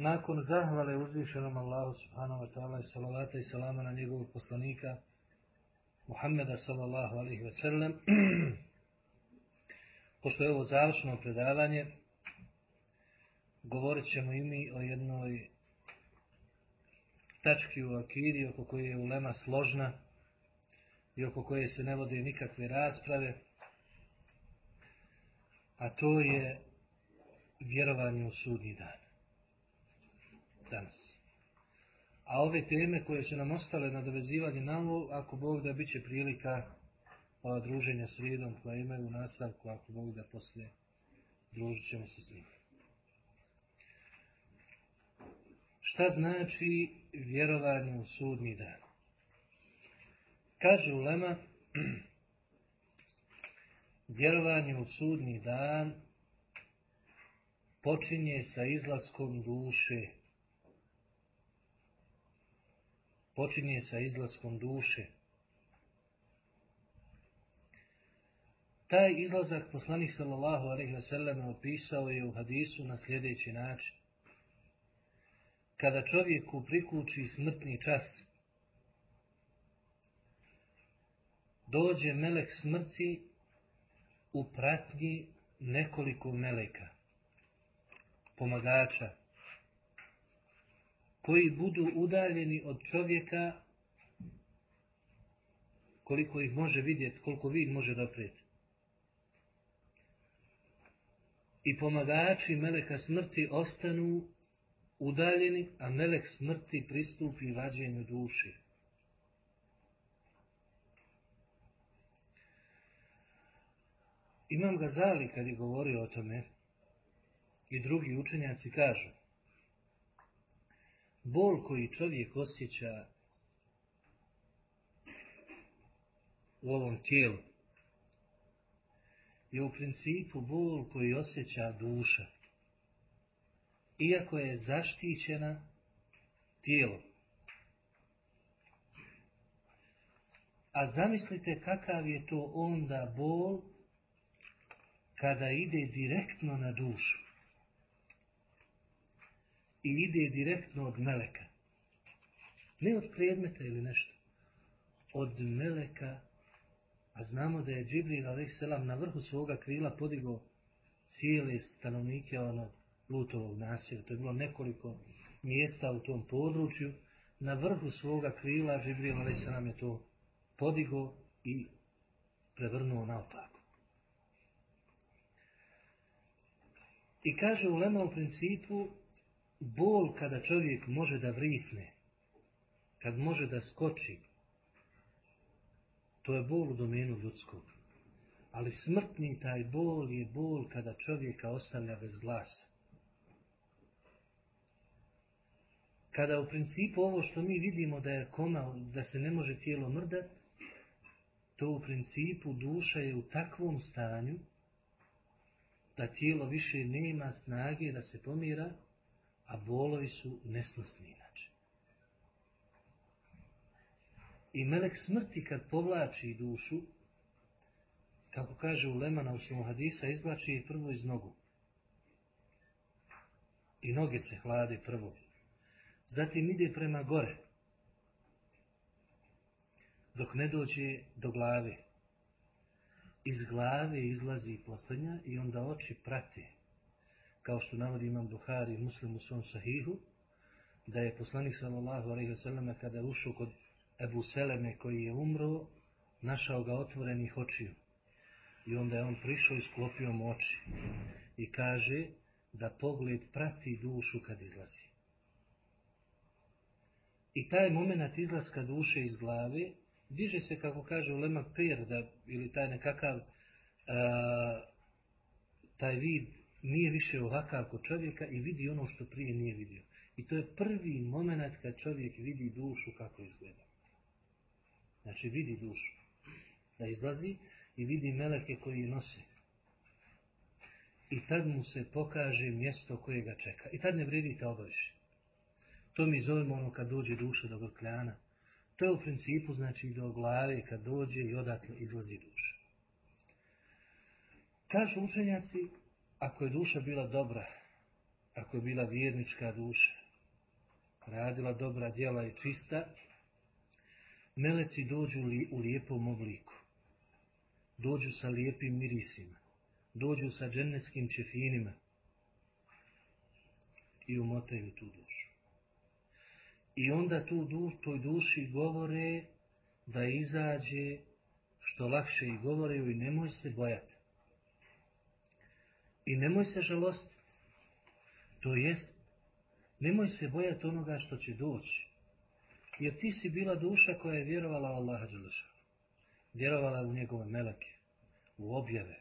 Nakon zahvale uzvišenom Allahu subhanahu wa ta'ala i salavata i salama na njegovog poslanika Muhammeda sallallahu alaihi wa sallam pošto je ovo završno predavanje govorit ćemo i mi o jednoj tački u akidi oko koje je ulema složna i oko koje se ne vode nikakve rasprave a to je vjerovanje u sudnji dan danas. A ove teme koje su nam ostale na dovezivanje na ovo, ako Bog da bit će prilika ova druženja s redom koja imaju u nastavku, ako Bog da poslije družit ćemo se s njim. Šta znači vjerovanje u sudnji dan? Kaže Ulema, vjerovanje u sudnji dan počinje sa izlaskom duše počinje sa izlaskom duše. Taj izlazak poslanik sallallahu alejhi ve sellem opisao je u hadisu na sljedeći način. Kada čovjeku prikuči smrtni čas, dođe melek smrti u pratnji nekoliko meleka, pomagača, koji budu udaljeni od čovjeka koliko ih može vidjeti, koliko vid može doprijeti. I pomagači meleka smrti ostanu udaljeni, a melek smrti pristupi vađenju duši. Imam Gazali kad je govorio o tome i drugi učenjaci kažu bol koji čovjek osjeća u ovom tijelu je u principu bol koji osjeća duša. Iako je zaštićena tijelo. A zamislite kakav je to onda bol kada ide direktno na dušu i ide direktno od meleka. Ne od predmeta ili nešto. Od meleka, a znamo da je Džibril a.s. na vrhu svoga krila podigao cijele stanovnike onog Lutovog naselja. To je bilo nekoliko mjesta u tom području. Na vrhu svoga krila Džibril a.s. je to podigao i prevrnuo naopako. I kaže Ulema u principu bol kada čovjek može da vrisne, kad može da skoči, to je bol u domenu ljudskog. Ali smrtni taj bol je bol kada čovjeka ostavlja bez glasa. Kada u principu ovo što mi vidimo da je koma, da se ne može tijelo mrdat, to u principu duša je u takvom stanju da tijelo više nema snage da se pomira, a bolovi su nesnosni inače. I melek smrti kad povlači dušu, kako kaže u Lemana u hadisa, izvlači je prvo iz nogu. I noge se hlade prvo. Zatim ide prema gore. Dok ne dođe do glave. Iz glave izlazi posljednja i onda oči prate kao što navodi imam Buhari Muslim u svom sahihu, da je poslanik sallallahu alaihi wasallam kada je ušao kod Ebu Seleme koji je umro, našao ga otvorenih očiju. I onda je on prišao i sklopio mu oči. I kaže da pogled prati dušu kad izlazi. I taj moment izlaska duše iz glave, diže se, kako kaže ulema per, da, ili taj nekakav, a, taj vid nije više ovakav kod čovjeka i vidi ono što prije nije vidio. I to je prvi moment kad čovjek vidi dušu kako izgleda. Znači vidi dušu. Da izlazi i vidi meleke koji je nose. I tad mu se pokaže mjesto koje ga čeka. I tad ne vredi te obaviše. To mi zovemo ono kad dođe duša do grkljana. To je u principu znači do glave kad dođe i odatle izlazi duša. Kažu učenjaci, ako je duša bila dobra, ako je bila vjernička duša, radila dobra djela i čista, meleci dođu u lijepom obliku. Dođu sa lijepim mirisima. Dođu sa džennetskim čefinima. I umotaju tu dušu. I onda tu duš, toj duši govore da izađe što lakše i govore i nemoj se bojati. I nemoj se žalostiti. To jest, nemoj se bojati onoga što će doći. Jer ti si bila duša koja je vjerovala u Allaha Đelešanu. Vjerovala u njegove meleke, u objave,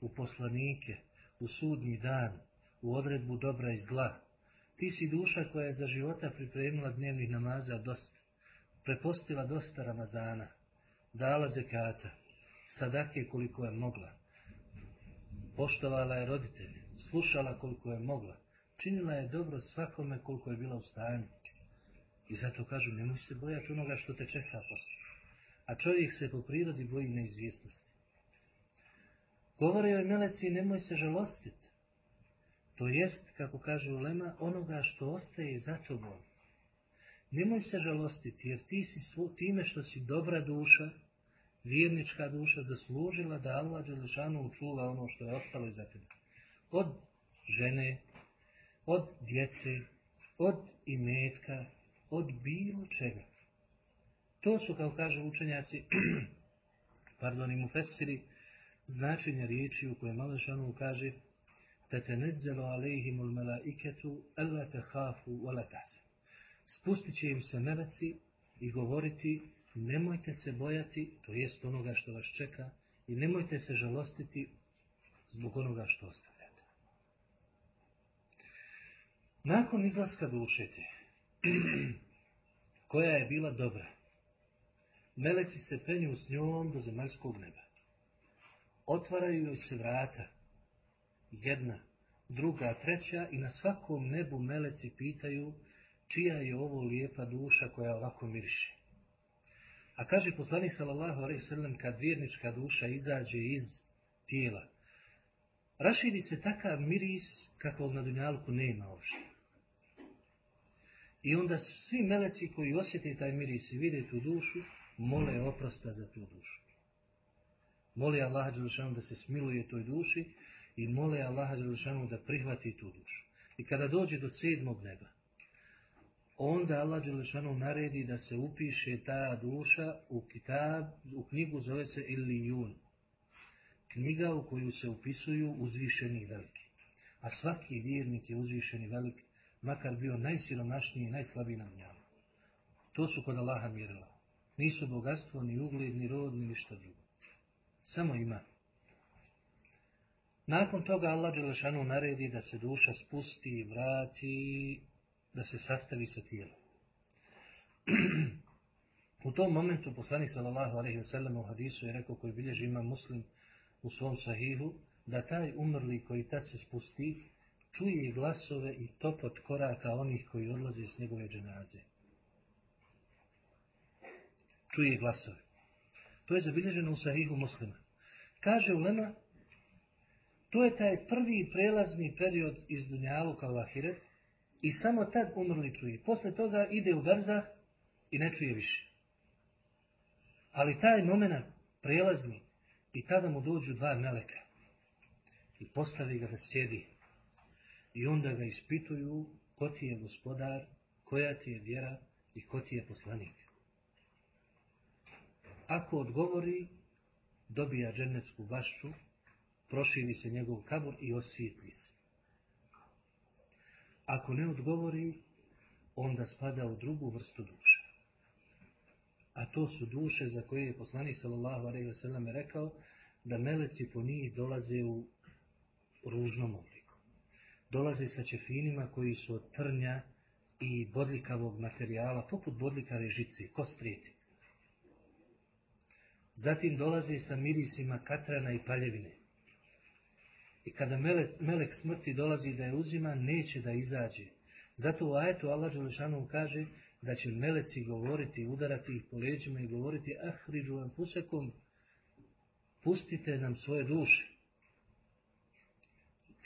u poslanike, u sudnji dan, u odredbu dobra i zla. Ti si duša koja je za života pripremila dnevnih namaza dosta, prepostila dosta Ramazana, dala zekata, sadake koliko je mogla, poštovala je roditelje, slušala koliko je mogla, činila je dobro svakome koliko je bila u stanju. I zato kažu, nemoj se bojati onoga što te čeka posle. A čovjek se po prirodi boji neizvjesnosti. Govore joj meleci, nemoj se žalostiti. To jest, kako kaže Ulema, onoga što ostaje za tobom. Nemoj se žalostiti, jer ti si svo, time što si dobra duša, vjernička duša, zaslužila da Allah Đelešanu učuva ono što je ostalo iza tebe. Od žene, od djece, od imetka, od bilo čega. To su, kao kaže učenjaci, pardon, i mufesiri, značenja riječi u koje Malešanu kaže تتنزل عليهم الملائكة ألا تخافوا ولا تحزنوا spustit će im se meleci i govoriti nemojte se bojati, to jest onoga što vas čeka, i nemojte se žalostiti zbog onoga što ostavljate. Nakon izlaska dušete, koja je bila dobra, meleci se penju s njom do zemaljskog neba. Otvaraju joj se vrata, jedna, druga, treća i na svakom nebu meleci pitaju čija je ovo lijepa duša koja ovako miriše. A kaže poslanik sallallahu alejhi sallam kad vjernička duša izađe iz tijela, raširi se takav miris kakvog na dunjalku nema uopšte. I onda svi meleci koji osjete taj miris i vide tu dušu, mole oprosta za tu dušu. Moli Allah da se smiluje toj duši i mole Allaha Đelešanu da prihvati tu dušu. I kada dođe do sedmog neba, onda Allah Đelešanu naredi da se upiše ta duša u kitab, u knjigu zove se Ilijun. Knjiga u koju se upisuju uzvišeni veliki. A svaki vjernik je uzvišeni veliki, makar bio najsiromašniji i najslabiji na njemu. To su kod Allaha mjerila. Nisu bogatstvo, ni ugled, ni rod, ni ništa drugo. Samo ima. Nakon toga Allah Đelešanu naredi da se duša spusti i vrati, da se sastavi sa tijelom. u tom momentu poslani sallallahu alaihi u hadisu je rekao koji bilježi ima muslim u svom sahihu, da taj umrli koji tad se spusti, čuje glasove i topot koraka onih koji odlaze s njegove dženaze. Čuje glasove. To je zabilježeno u sahihu muslima. Kaže ulema, to je taj prvi prelazni period iz Dunjaluka u Ahiret i samo tad umrli čuje. Posle toga ide u Berzah i ne čuje više. Ali taj moment prelazni i tada mu dođu dva meleka i postavi ga da sjedi. I onda ga ispituju ko ti je gospodar, koja ti je vjera i ko ti je poslanik. Ako odgovori, dobija džennetsku bašću proširi se njegov kabur i osvijetli se. Ako ne odgovori, onda spada u drugu vrstu duša. A to su duše za koje je poslanik sallallahu alejhi ve sellem rekao da meleci po njih dolaze u ružnom obliku. dolaze sa ćefinima koji su od trnja i bodljikavog materijala, poput bodljikave žice, kostrijeti. Zatim dolaze sa mirisima katrana i paljevine. I kada melek, melek smrti dolazi da je uzima, neće da izađe. Zato u ajetu Allah Đelešanu kaže da će meleci govoriti, udarati ih po leđima i govoriti ahriđu anfusekum, pustite nam svoje duše.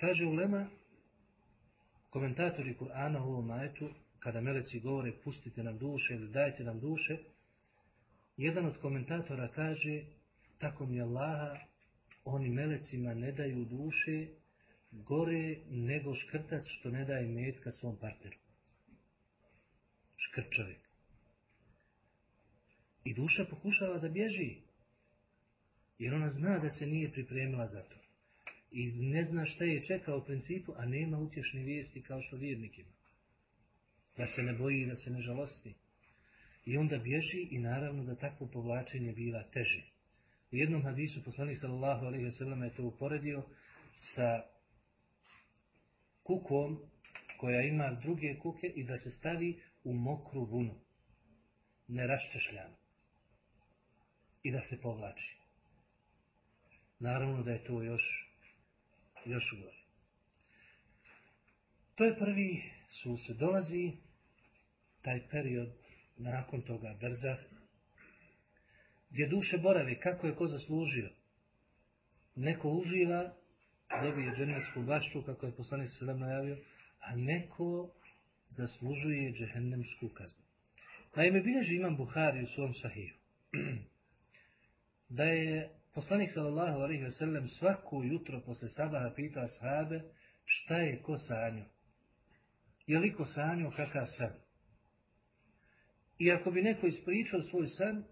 Kaže Ulema, komentatori Kur'ana u ovom ajetu, kada meleci govore pustite nam duše ili dajte nam duše, jedan od komentatora kaže, tako mi Allaha, oni melecima ne daju duše gore nego škrtac što ne daje metka svom partneru. Škrt čovjek. I duša pokušava da bježi. Jer ona zna da se nije pripremila za to. I ne zna šta je čekao u principu, a nema utješne vijesti kao što vjernik ima. Da se ne boji, da se ne žalosti. I onda bježi i naravno da takvo povlačenje biva teže. U jednom hadisu poslanik sallallahu alejhi ve sellem je to uporedio sa kukom koja ima druge kuke i da se stavi u mokru vunu, neraščešljanu i da se povlači. Naravno da je to još još gore. To je prvi sused. Dolazi taj period nakon toga brzah gdje duše borave, kako je ko zaslužio. Neko uživa, dobije dženevsku bašću, kako je poslanik se najavio, a neko zaslužuje džehennemsku kaznu. Naime, bilježi imam Buhari u svom sahiju. da je poslanik sallallahu alaihi sellem svako jutro posle sabaha pita sahabe šta je ko sanju. Je li ko sanju kakav san? I ako bi neko ispričao svoj san,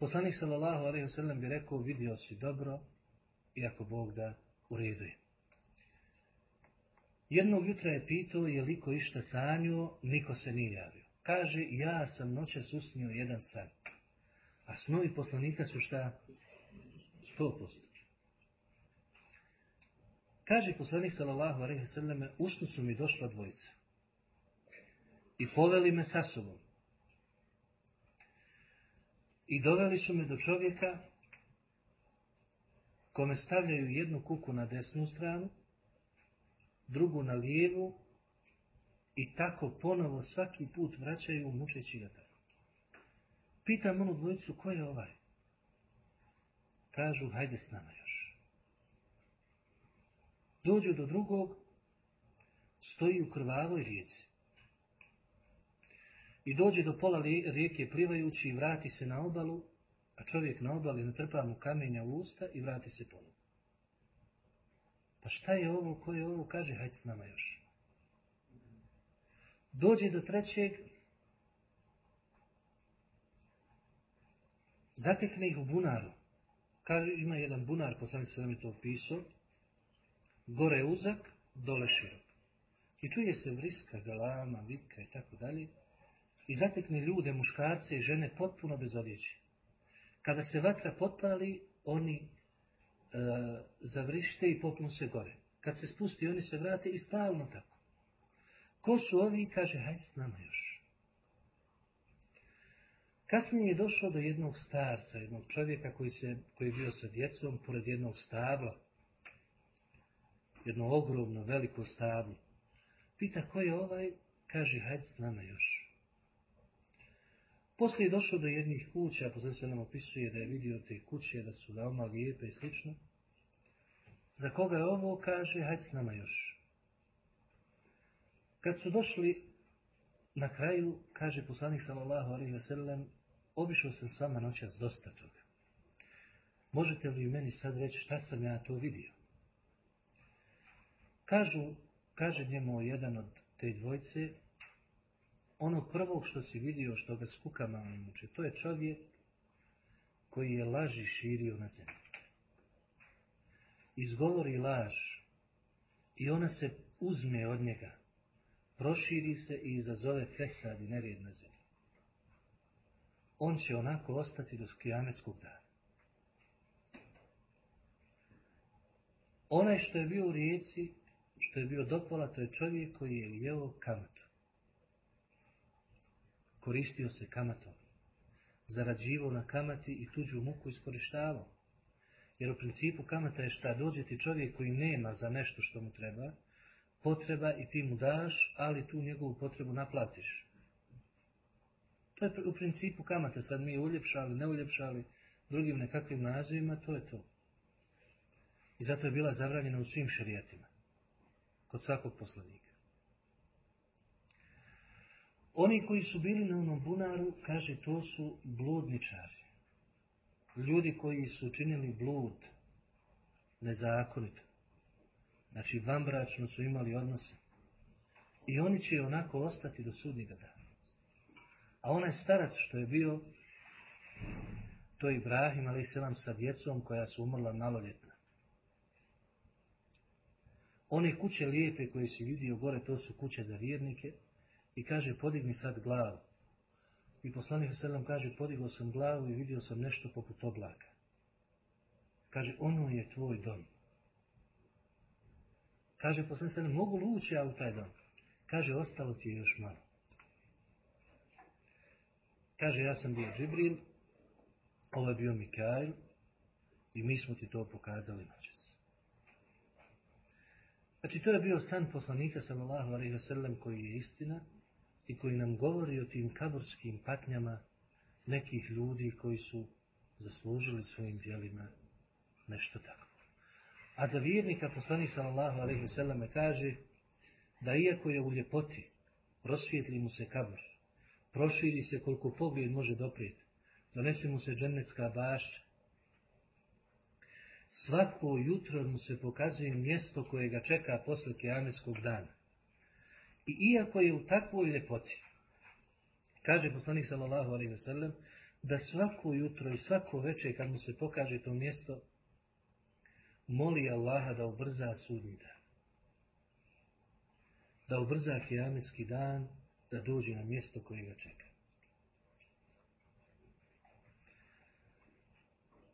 Poslanik sallallahu alejhi ve sellem bi rekao vidio si dobro i ako Bog da u redu je. Jednog jutra je pitao je li ko išta sanio, niko se nije javio. Kaže, ja sam noćas usnio jedan san. A snovi poslanika su šta? Sto posto. Kaže poslanik sallallahu alejhi ve selleme, usnu su mi došla dvojica. I poveli me sa sobom. I doveli su me do čovjeka kome stavljaju jednu kuku na desnu stranu, drugu na lijevu i tako ponovo svaki put vraćaju mučeći ga tako. Pitam onu dvojicu, ko je ovaj? Kažu, hajde s nama još. Dođu do drugog, stoji u krvavoj rijeci i dođe do pola rijeke plivajući i vrati se na obalu, a čovjek na obali natrpa mu kamenja u usta i vrati se ponovo. Pa šta je ovo, ko je ovo, kaže, hajde s nama još. Dođe do trećeg, zatekne ih u bunaru. Kaže, ima jedan bunar, poslani se mi to opisao, gore je uzak, dole širok. I čuje se vriska, galama, vika i tako dalje i zatekne ljude, muškarce i žene potpuno bez odjeće. Kada se vatra potpali, oni e, zavrište i popnu se gore. Kad se spusti, oni se vrate i stalno tako. Ko su ovi? Kaže, hajde s nama još. Kasnije je došao do jednog starca, jednog čovjeka koji, se, koji je bio sa djecom pored jednog stabla. Jedno ogromno, veliko stablo. Pita ko je ovaj? Kaže, hajde s nama još. Poslije je došao do jednih kuća, poslije se nam opisuje da je vidio te kuće, da su veoma lijepe i slično. Za koga je ovo, kaže, hajde s nama još. Kad su došli na kraju, kaže poslanik sallallahu alaihi ve sellem, obišao sam s vama noćas dosta toga. Možete li meni sad reći šta sam ja to vidio? Kažu, kaže njemu jedan od te dvojce, ono prvog što si vidio, što ga skukama muče, to je čovjek koji je laži širio na zemlji. Izgovori laž i ona se uzme od njega, proširi se i izazove fesad i nerijed na zemlji. On će onako ostati do skijametskog dana. Onaj što je bio u rijeci, što je bio dopola, to je čovjek koji je jeo kamatu. Koristio se kamatom. Zarađivao na kamati i tuđu muku iskorištavao. Jer u principu kamata je šta dođe ti čovjek koji nema za nešto što mu treba, potreba i ti mu daš, ali tu njegovu potrebu naplatiš. To je u principu kamata, sad mi uljepšali, ne uljepšali drugim nekakvim nazivima, to je to. I zato je bila zabranjena u svim šerijetima. Kod svakog poslanika. Oni koji su bili na onom bunaru, kaže, to su bludničari. Ljudi koji su činili blud nezakonito. Znači, vambračno su imali odnose. I oni će onako ostati do sudnjega dana. A onaj starac što je bio, to je Ibrahim, ali selam sa djecom koja su umrla maloljetna. One kuće lijepe koje si vidio gore, to su kuće za vjernike. I kaže, podigni sad glavu. I poslanik selam kaže, podigao sam glavu i vidio sam nešto poput oblaka. Kaže, ono je tvoj dom. Kaže, poslanik selam, mogu lući ja u taj dom. Kaže, ostalo ti je još malo. Kaže, ja sam bio Džibril, ovo je bio Mikail i mi smo ti to pokazali noćas. Znači, to je bio san poslanika sallallahu alaihi wasallam koji je istina i koji nam govori o tim kaburskim patnjama nekih ljudi koji su zaslužili svojim djelima nešto tako. A za vjernika poslanik sallallahu alaihi wasallam kaže da iako je u ljepoti, prosvijetli mu se kabur, proširi se koliko pogled može doprijeti, donese mu se džennetska bašća, svako jutro mu se pokazuje mjesto koje ga čeka posle kiametskog dana. I iako je u takvoj ljepoti, kaže poslanik sallallahu alaihi sellem, da svako jutro i svako večer kad mu se pokaže to mjesto, moli Allaha da ubrza sudnji dan. Da ubrza kiametski dan, da dođe na mjesto koje ga čeka.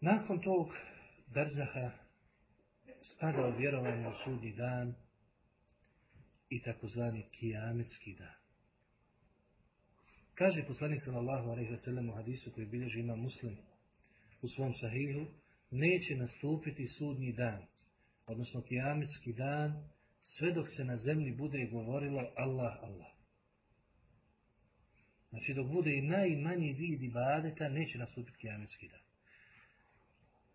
Nakon tog Berzaha spada u vjerovanje u sudnji dan i takozvani kijametski dan. Kaže poslanik sallallahu alejhi ve sellem u hadisu koji bilježi ima Muslim u svom sahihu, neće nastupiti sudnji dan, odnosno kijametski dan, sve dok se na zemlji bude govorilo Allah, Allah. Znači dok bude i najmanji vid ibadeta, neće nastupiti kijametski dan.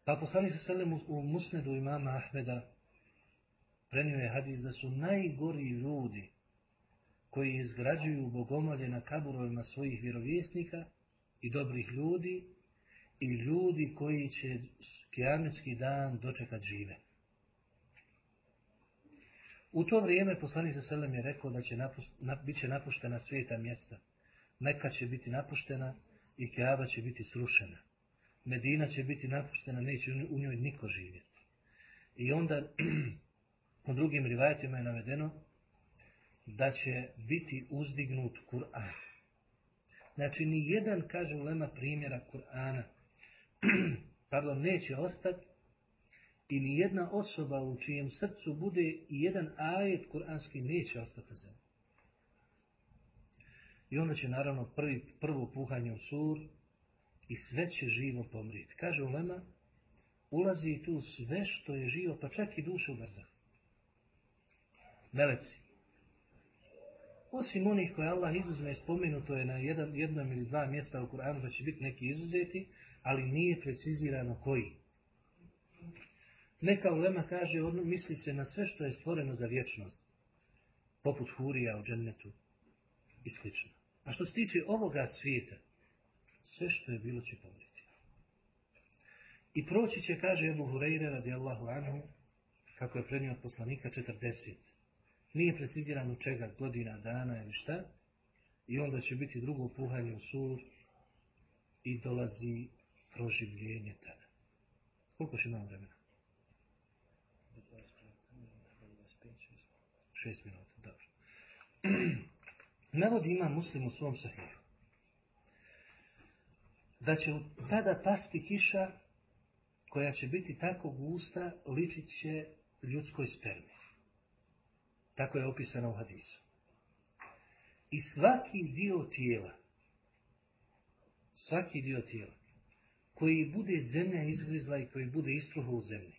Pa poslanik se u musnedu imama Ahmeda prenio je hadis da su najgori ljudi koji izgrađuju bogomolje na kaburovima svojih vjerovjesnika i dobrih ljudi i ljudi koji će kijametski dan dočekat žive. U to vrijeme poslanik sa selem je rekao da će će napuštena svijeta mjesta. Meka će biti napuštena i Kjaba će biti srušena. Medina će biti napuštena, neće u njoj niko živjeti. I onda u drugim rivajatima je navedeno da će biti uzdignut Kur'an. Znači, ni jedan, kaže ulema, primjera Kur'ana, pardon, neće ostati i ni jedna osoba u čijem srcu bude i jedan ajet kuranski neće ostati na zemlji. I onda će naravno prvi, prvo puhanje u sur, i sve će živo pomrijeti. Kaže Ulema, ulazi tu sve što je živo, pa čak i duše u brzah. Meleci. Osim onih koje Allah izuzme, spomenuto je na jedan, jednom ili dva mjesta u Kur'anu da će biti neki izuzeti, ali nije precizirano koji. Neka ulema kaže, ono, misli se na sve što je stvoreno za vječnost, poput hurija u džennetu i slično. A što se tiče ovoga svijeta, sve što je bilo će pomriti. I proći će, kaže Ebu Hureyre radijallahu anhu, kako je prenio od poslanika 40. Nije precizirano čega, godina, dana ili šta. I onda će biti drugo puhanje u sur i dolazi proživljenje tada. Koliko će imamo vremena? 6 minuta, dobro. Navodi ima muslim u svom sahiju da će tada pasti kiša koja će biti tako gusta, ličit će ljudskoj spermi. Tako je opisano u hadisu. I svaki dio tijela, svaki dio tijela, koji bude zemlja izgrizla i koji bude istruho u zemlji,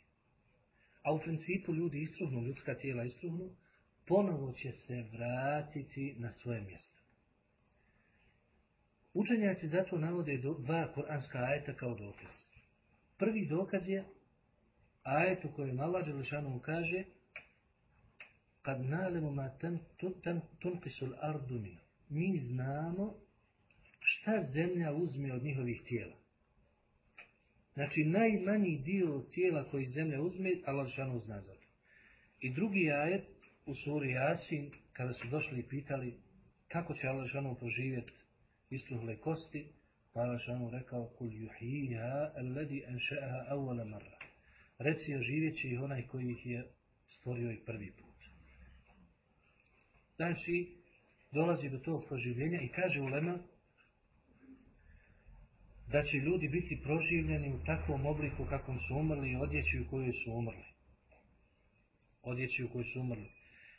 a u principu ljudi istruhnu, ljudska tijela istruhnu, ponovo će se vratiti na svoje mjesto. Učenjaci zato navode dva koranska ajeta kao dokaz. Prvi dokaz je ajet u kojem Allah Đelešanu kaže kad nalemu ma tunqisul ardu Mi znamo šta zemlja uzme od njihovih tijela. Znači, najmanji dio tijela koji zemlja uzme, Allah Đelešanu zna za to. I drugi ajet u suri Jasin, kada su došli i pitali kako će Allah Đelešanu proživjeti istruhle kosti, pa Allah rekao kul juhiha alladhi anša'aha awwala marra. Reci oživjet će ih onaj koji ih je stvorio i prvi put. Znači, dolazi do tog proživljenja i kaže Ulema da će ljudi biti proživljeni u takvom obliku kakvom su umrli i odjeći u kojoj su umrli. Odjeći u kojoj su umrli.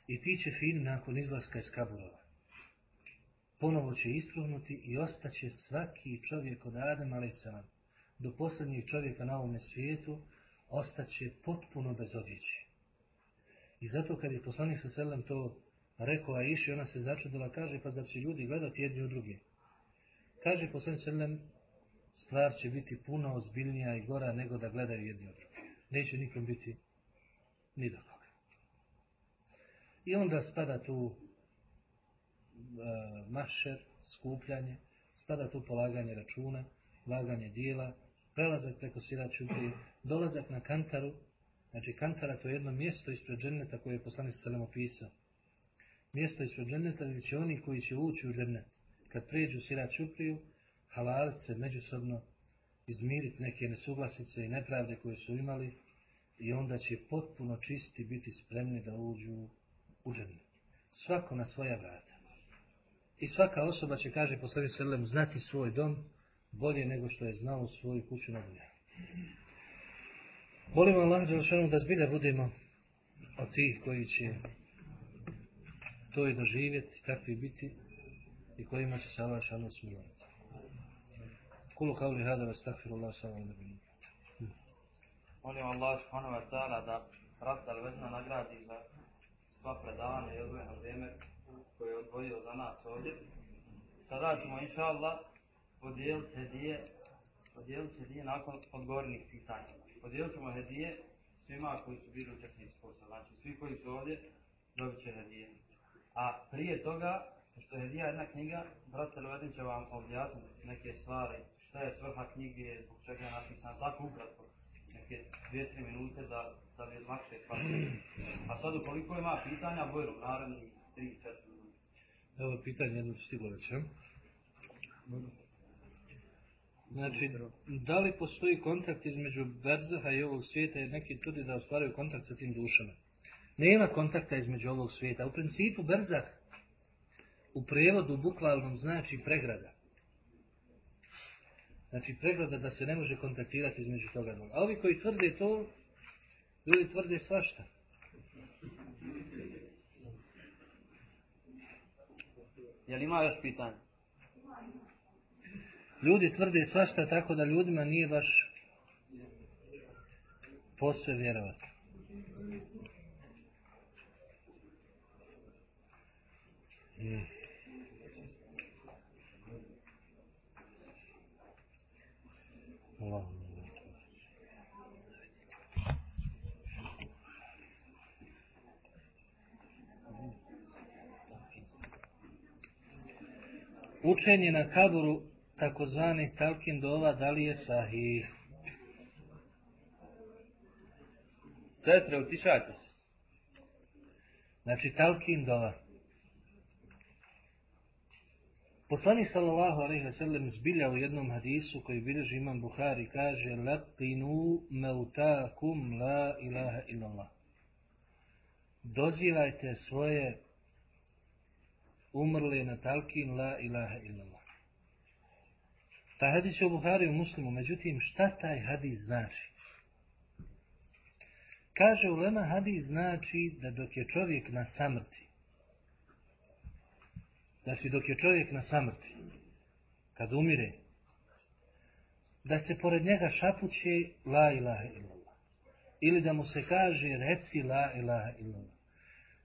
I ti će fin nakon izlaska iz kaburova ponovo će istruhnuti i ostaće svaki čovjek od Adama a.s. do posljednjeg čovjeka na ovome svijetu ostaće potpuno bez odjeće. I zato kad je poslanik sa selem to rekao, a iši, ona se začudila, kaže, pa zar će ljudi gledati jedni u druge? Kaže poslanik selem, stvar će biti puno ozbiljnija i gora nego da gledaju jedni u druge. Neće nikom biti ni do koga. I onda spada tu E, mašer, skupljanje, spada tu polaganje računa, laganje dijela, prelazak preko sirat dolazak na kantaru, znači kantara to je jedno mjesto ispred dženeta koje je poslanik Salem opisao. Mjesto ispred dženeta gdje će oni koji će ući u džennet, kad prijeđu sirat čupriju, halalit se međusobno, izmiriti neke nesuglasice i nepravde koje su imali i onda će potpuno čisti biti spremni da uđu u džennet. Svako na svoja vrata. I svaka osoba će, kaže poslanik Selem, znati svoj dom bolje nego što je znao svoju kuću na dunja. Molimo Allah da zbilja budemo od tih koji će to i doživjeti, takvi biti i kojima će se Allah Đelešanu smilovati. Kulu kao li hada vas Allah sallam da bi Molim Allah subhanahu wa ta'ala da Ratal Vedna nagradi za sva predavanja i odvojeno vrijeme koje je odvojio za nas ovdje. Sada ćemo, inša Allah, podijeliti hedije, podijeliti hedije nakon odgovornih pitanja. Podijelit ćemo hedije svima koji su bili učesnici posla. Znači, svi koji su ovdje dobit će hedije. A prije toga, što je hedija jedna knjiga, brat Telvedin će vam objasniti neke stvari, šta je svrha knjige, zbog čega je napisana, tako ukratko, neke dvije, tri minute da, da bi lakše shvatili. A sad ukoliko ima pitanja, bojno, naredni tri, četiri Evo pitanje jedno stiglo već, Znači, da li postoji kontakt između Berzaha i ovog svijeta jer neki tudi da ostvaraju kontakt sa tim dušama? Nema kontakta između ovog svijeta. U principu Berzah u prijevodu bukvalnom znači pregrada. Znači pregrada da se ne može kontaktirati između toga dvoga. A ovi koji tvrde to, ljudi tvrde svašta. Jel ima još pitanje? Ljudi tvrde svašta tako da ljudima nije baš posve vjerovati. Hmm. Učenje na kaburu takozvanih talkin dova, da li je sahih? Sestre, utišajte se. Znači, talkin dova. Poslanik sallallahu alaihi sellem zbilja u jednom hadisu koji bilježi imam Buhari kaže Laqinu meutakum la ilaha illallah. Dozivajte svoje umrli na talkin la ilaha illallah. Taj hadis je u Buhari u muslimu, međutim šta taj hadis znači? Kaže ulema hadis znači da dok je čovjek na samrti, znači dok je čovjek na samrti, kad umire, da se pored njega šapuće la ilaha illallah. Ili da mu se kaže reci la ilaha illallah.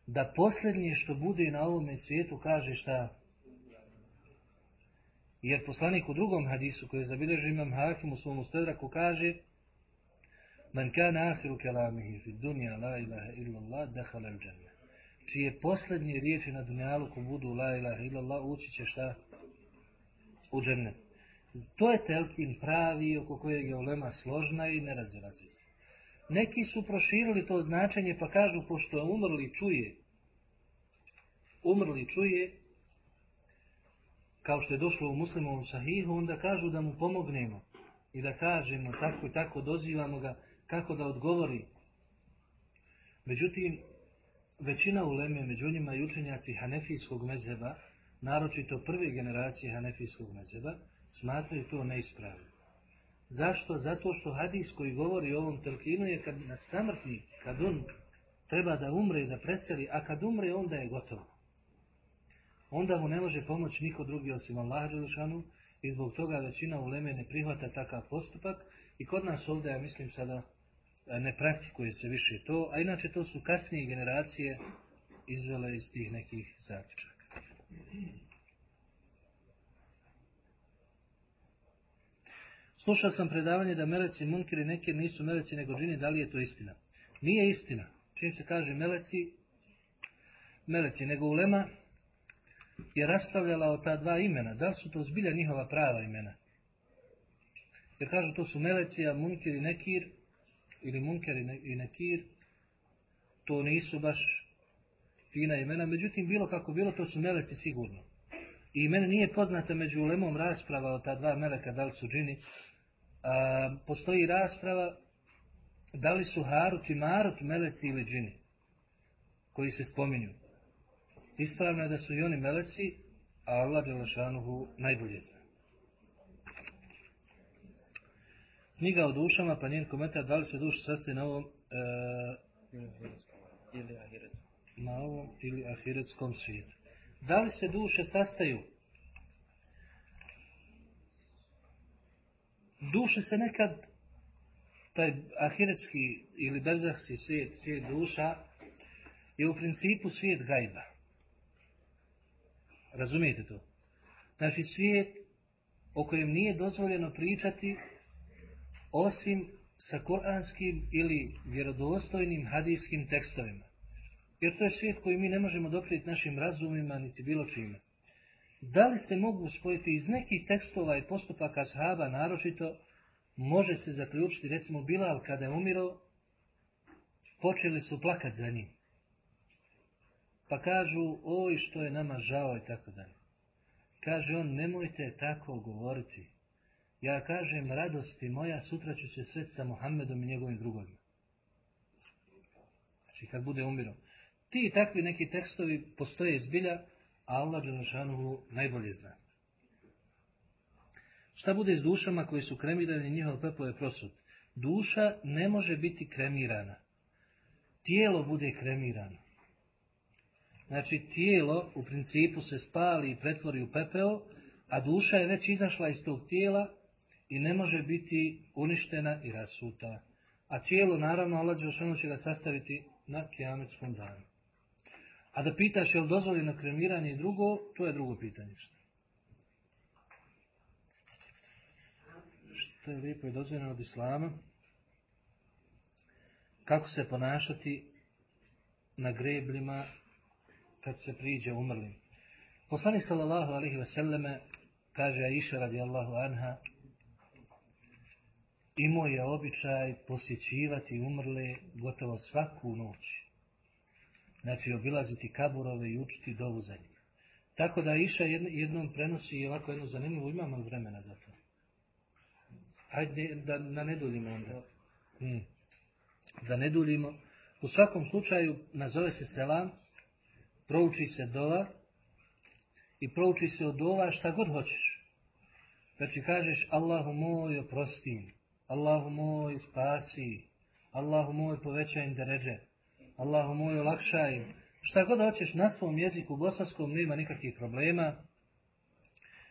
Da posljednje što bude na ovome svijetu kaže šta? Jer poslanik u drugom hadisu koji je zabilježio imam Hakim u svom ustedraku kaže Man kana ahiru kelamihi fi dunja la ilaha illallah il džanna. Čije posljednje riječi na dunjalu ko budu la ilaha illallah ući će šta? U džennet. To je telkin pravi oko kojeg je ulema složna i ne. Neki su proširili to značenje pa kažu pošto je umrli čuje umrli čuje kao što je došlo u muslimovom sahihu onda kažu da mu pomognemo i da kažemo tako i tako dozivamo ga kako da odgovori. Međutim, većina uleme, među njima i učenjaci Hanefijskog mezeba, naročito prve generacije Hanefijskog mezeba, smatraju to neispravno. Zašto? Zato što hadis koji govori o ovom telkinu je kad na samrtni, kad on treba da umre i da preseli, a kad umre onda je gotovo. Onda mu ne može pomoći niko drugi osim Allah Đelešanu i zbog toga većina uleme ne prihvata takav postupak i kod nas ovdje, ja mislim sada, ne praktikuje se više to, a inače to su kasnije generacije izvele iz tih nekih zaključaka. Slušao sam predavanje da meleci, munkiri, neki nisu meleci nego džini, da li je to istina? Nije istina. Čim se kaže meleci, meleci, nego ulema je raspravljala o ta dva imena. Da li su to zbilja njihova prava imena? Jer kažu to su meleci, a munkir i nekir, ili munker i nekir, to nisu baš fina imena. Međutim, bilo kako bilo, to su meleci sigurno. I mene nije poznata među ulemom rasprava o ta dva meleka, da li su džini. A, postoji rasprava da li su Harut i Marut meleci ili džini koji se spominju. Ispravno je da su i oni meleci, a Allah Đelešanuhu najbolje zna. Knjiga o dušama, pa njen komentar, da li se duša sastoji na ovom e, ili ahiretskom. Na ovom ili ahiretskom svijetu. Da li se duše sastaju? Duše se nekad, taj ahiretski ili berzahski svijet, svijet duša, je u principu svijet gajba. Razumijete to? Znači svijet o kojem nije dozvoljeno pričati osim sa koranskim ili vjerodostojnim hadijskim tekstovima. Jer to je svijet koji mi ne možemo doprijeti našim razumima niti bilo čime. Da li se mogu spojiti iz nekih tekstova i postupaka sahaba naročito, može se zaključiti, recimo Bilal kada je umirao, počeli su plakat za njim. Pa kažu, oj što je nama žao i tako dalje. Kaže on, nemojte tako govoriti. Ja kažem, radosti moja, sutra ću se sveti sa Mohamedom i njegovim drugovima. Znači, kad bude umirom. Ti takvi neki tekstovi postoje izbilja, a Allah Đelešanuhu najbolje zna. Šta bude s dušama koji su kremirani, njihov peplo je prosud? Duša ne može biti kremirana. Tijelo bude kremirano. Znači, tijelo u principu se spali i pretvori u pepeo, a duša je već izašla iz tog tijela i ne može biti uništena i rasuta. A tijelo, naravno, Allah Đelšanu će ga sastaviti na kiametskom danu. A da pitaš je li dozvoljeno kremiranje i drugo, to je drugo pitanje. Što je lijepo i dozvoljeno od Islama? Kako se ponašati na grebljima kad se priđe umrlim? Poslanik sallallahu alaihi selleme kaže Aisha radijallahu anha imao je običaj posjećivati umrle gotovo svaku noć. Znači obilaziti kaburove i učiti dovu za njih. Tako da Iša jednom prenosi i ovako jednu zanimljivu, imamo vremena za to. Hajde da, da ne duljimo onda. Hmm. Da ne duljimo. U svakom slučaju nazove se selam, prouči se dova i prouči se od dova šta god hoćeš. Znači kažeš Allahu moj oprosti Allahu moj spasi, Allahu moj povećaj im deređe, Allahu moj olakšaj im. Šta god hoćeš na svom jeziku bosanskom nema nikakvih problema.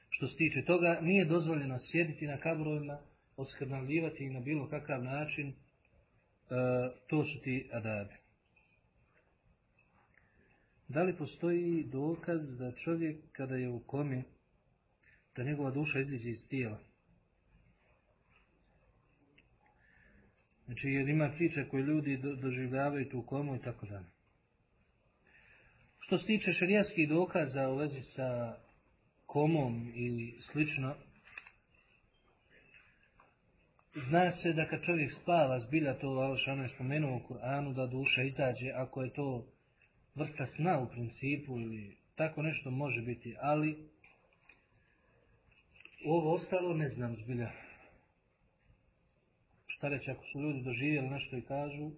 Što se tiče toga, nije dozvoljeno sjediti na kabrovima, oskrnavljivati ih na bilo kakav način. E, to su ti adabi. Da li postoji dokaz da čovjek kada je u komi, da njegova duša iziđe iz tijela? Znači, jer ima priča koje ljudi doživljavaju tu komu i tako dalje. Što se tiče šarijaskih dokaza u vezi sa komom i slično, zna se da kad čovjek spava, zbilja to Alšano je spomenuo u Kur'anu, da duša izađe, ako je to vrsta sna u principu ili tako nešto može biti, ali ovo ostalo ne znam zbilja šta reći ako su ljudi doživjeli nešto i kažu,